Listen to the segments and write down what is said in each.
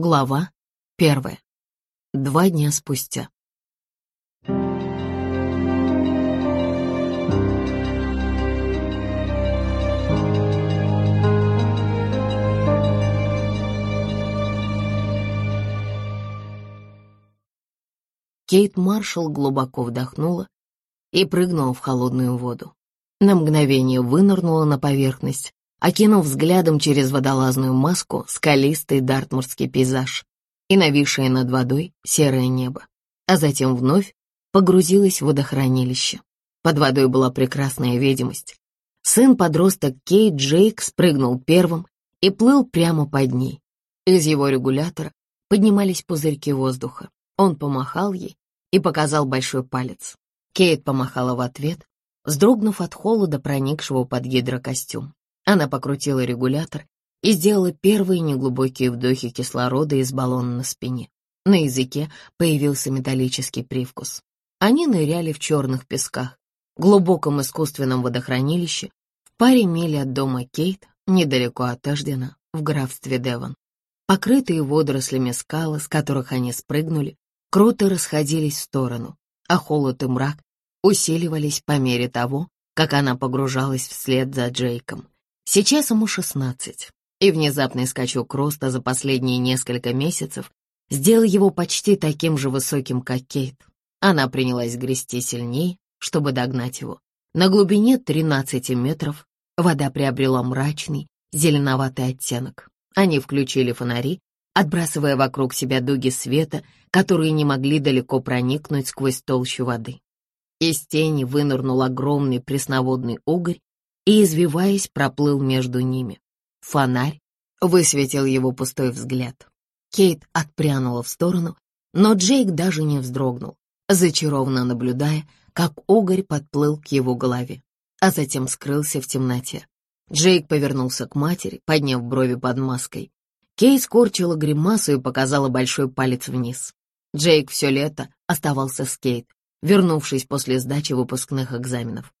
Глава первая. Два дня спустя. Кейт Маршалл глубоко вдохнула и прыгнула в холодную воду. На мгновение вынырнула на поверхность, окинув взглядом через водолазную маску скалистый дартмурский пейзаж и нависшее над водой серое небо, а затем вновь погрузилась в водохранилище. Под водой была прекрасная видимость. Сын-подросток Кейт Джейк спрыгнул первым и плыл прямо под ней. Из его регулятора поднимались пузырьки воздуха. Он помахал ей и показал большой палец. Кейт помахала в ответ, вздрогнув от холода, проникшего под гидрокостюм. Она покрутила регулятор и сделала первые неглубокие вдохи кислорода из баллона на спине. На языке появился металлический привкус. Они ныряли в черных песках, глубоком искусственном водохранилище, в паре миль от дома Кейт, недалеко от Эждена, в графстве Девон. Покрытые водорослями скалы, с которых они спрыгнули, круто расходились в сторону, а холод и мрак усиливались по мере того, как она погружалась вслед за Джейком. Сейчас ему шестнадцать, и внезапный скачок роста за последние несколько месяцев сделал его почти таким же высоким, как Кейт. Она принялась грести сильнее, чтобы догнать его. На глубине 13 метров вода приобрела мрачный, зеленоватый оттенок. Они включили фонари, отбрасывая вокруг себя дуги света, которые не могли далеко проникнуть сквозь толщу воды. Из тени вынырнул огромный пресноводный угорь и, извиваясь, проплыл между ними. Фонарь высветил его пустой взгляд. Кейт отпрянула в сторону, но Джейк даже не вздрогнул, зачарованно наблюдая, как угорь подплыл к его голове, а затем скрылся в темноте. Джейк повернулся к матери, подняв брови под маской. Кейт скорчила гримасу и показала большой палец вниз. Джейк все лето оставался с Кейт, вернувшись после сдачи выпускных экзаменов.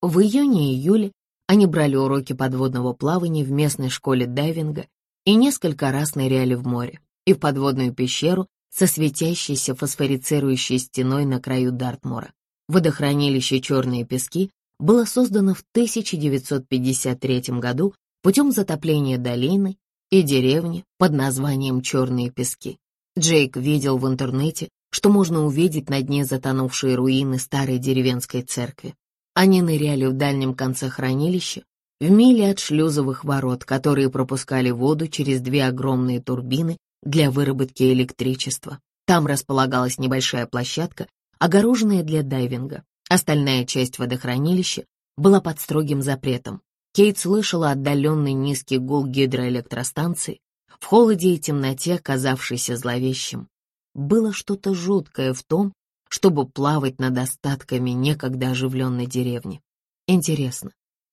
В июне-июле они брали уроки подводного плавания в местной школе дайвинга и несколько раз ныряли в море и в подводную пещеру со светящейся фосфорицирующей стеной на краю Дартмура. Водохранилище «Черные пески» было создано в 1953 году путем затопления долины и деревни под названием «Черные пески». Джейк видел в интернете, что можно увидеть на дне затонувшие руины старой деревенской церкви. Они ныряли в дальнем конце хранилища, в миле от шлюзовых ворот, которые пропускали воду через две огромные турбины для выработки электричества. Там располагалась небольшая площадка, огороженная для дайвинга. Остальная часть водохранилища была под строгим запретом. Кейт слышала отдаленный низкий гул гидроэлектростанции, в холоде и темноте, казавшийся зловещим. Было что-то жуткое в том, чтобы плавать над остатками некогда оживленной деревни. Интересно,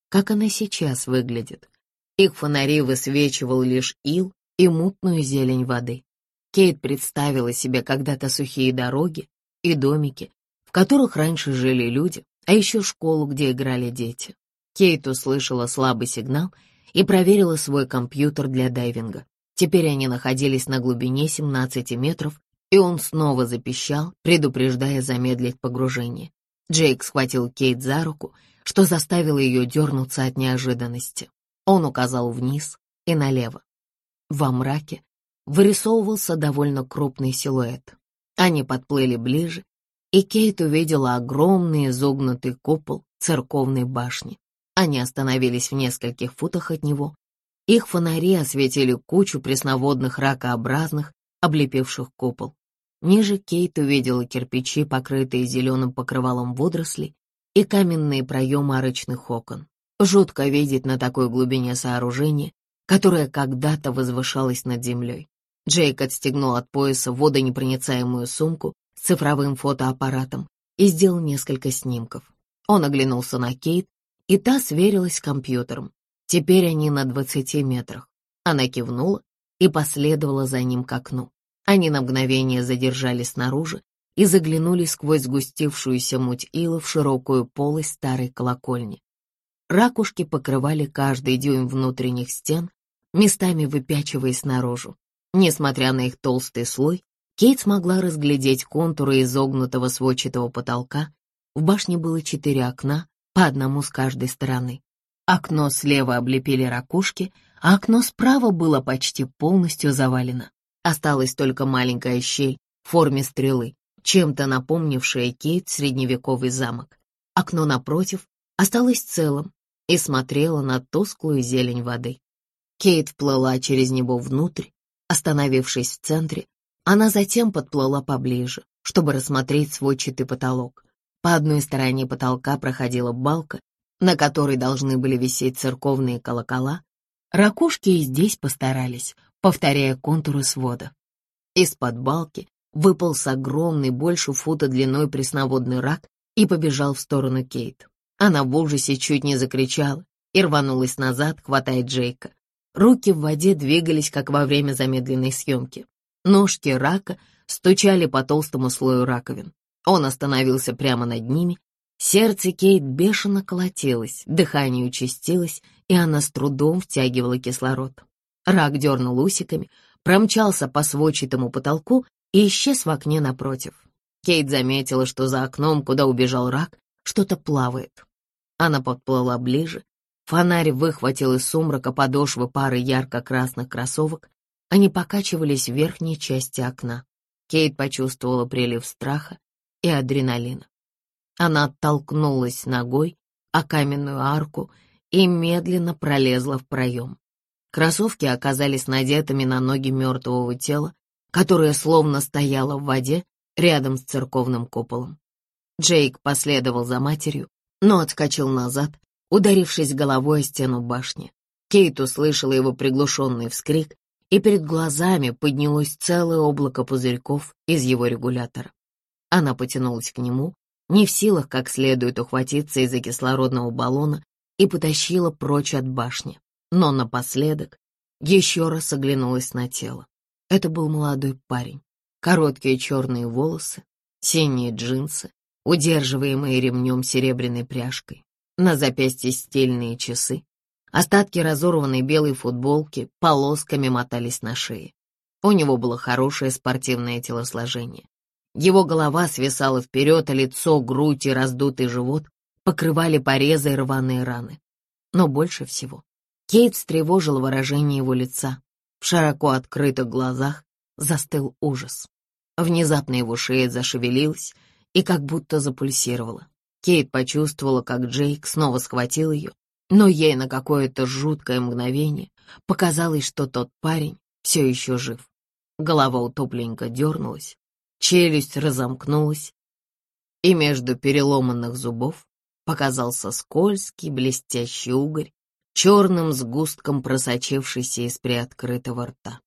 как она сейчас выглядит? Их фонари высвечивал лишь ил и мутную зелень воды. Кейт представила себе когда-то сухие дороги и домики, в которых раньше жили люди, а еще школу, где играли дети. Кейт услышала слабый сигнал и проверила свой компьютер для дайвинга. Теперь они находились на глубине 17 метров и он снова запищал, предупреждая замедлить погружение. Джейк схватил Кейт за руку, что заставило ее дернуться от неожиданности. Он указал вниз и налево. Во мраке вырисовывался довольно крупный силуэт. Они подплыли ближе, и Кейт увидела огромный изогнутый купол церковной башни. Они остановились в нескольких футах от него. Их фонари осветили кучу пресноводных ракообразных облепивших купол. Ниже Кейт увидела кирпичи, покрытые зеленым покрывалом водорослей, и каменные проемы арочных окон. Жутко видеть на такой глубине сооружение, которое когда-то возвышалось над землей. Джейк отстегнул от пояса водонепроницаемую сумку с цифровым фотоаппаратом и сделал несколько снимков. Он оглянулся на Кейт, и та сверилась с компьютером. Теперь они на двадцати метрах. Она кивнула и последовала за ним к окну. Они на мгновение задержались снаружи и заглянули сквозь сгустившуюся муть ила в широкую полость старой колокольни. Ракушки покрывали каждый дюйм внутренних стен, местами выпячиваясь наружу. Несмотря на их толстый слой, Кейт смогла разглядеть контуры изогнутого сводчатого потолка. В башне было четыре окна, по одному с каждой стороны. Окно слева облепили ракушки, а окно справа было почти полностью завалено. Осталась только маленькая щель в форме стрелы, чем-то напомнившая Кейт средневековый замок. Окно напротив осталось целым и смотрело на тусклую зелень воды. Кейт вплыла через него внутрь, остановившись в центре, она затем подплыла поближе, чтобы рассмотреть сводчатый потолок. По одной стороне потолка проходила балка, на которой должны были висеть церковные колокола. Ракушки и здесь постарались, повторяя контуры свода. Из-под балки выполз огромный, больше фута длиной пресноводный рак и побежал в сторону Кейт. Она в ужасе чуть не закричала и рванулась назад, хватая Джейка. Руки в воде двигались, как во время замедленной съемки. Ножки рака стучали по толстому слою раковин. Он остановился прямо над ними. Сердце Кейт бешено колотилось, дыхание участилось, и она с трудом втягивала кислород. Рак дернул усиками, промчался по сводчатому потолку и исчез в окне напротив. Кейт заметила, что за окном, куда убежал рак, что-то плавает. Она подплыла ближе. Фонарь выхватил из сумрака подошвы пары ярко-красных кроссовок они покачивались в верхней части окна. Кейт почувствовала прилив страха и адреналина. Она оттолкнулась ногой о каменную арку и медленно пролезла в проем. Кроссовки оказались надетыми на ноги мертвого тела, которое словно стояло в воде рядом с церковным куполом. Джейк последовал за матерью, но отскочил назад, ударившись головой о стену башни. Кейт услышала его приглушенный вскрик и перед глазами поднялось целое облако пузырьков из его регулятора. Она потянулась к нему, не в силах как следует ухватиться из-за кислородного баллона и потащила прочь от башни. Но напоследок еще раз оглянулась на тело. Это был молодой парень. Короткие черные волосы, синие джинсы, удерживаемые ремнем серебряной пряжкой. На запястье стильные часы, Остатки разорванной белой футболки полосками мотались на шее. У него было хорошее спортивное телосложение. Его голова свисала вперед, а лицо, грудь и раздутый живот покрывали порезы и рваные раны. Но больше всего Кейт встревожил выражение его лица. В широко открытых глазах застыл ужас. Внезапно его шея зашевелилась и как будто запульсировала. Кейт почувствовала, как Джейк снова схватил ее но ей на какое-то жуткое мгновение показалось, что тот парень все еще жив. Голова утопленько дернулась, челюсть разомкнулась, и между переломанных зубов показался скользкий блестящий угорь, черным сгустком просочившийся из приоткрытого рта.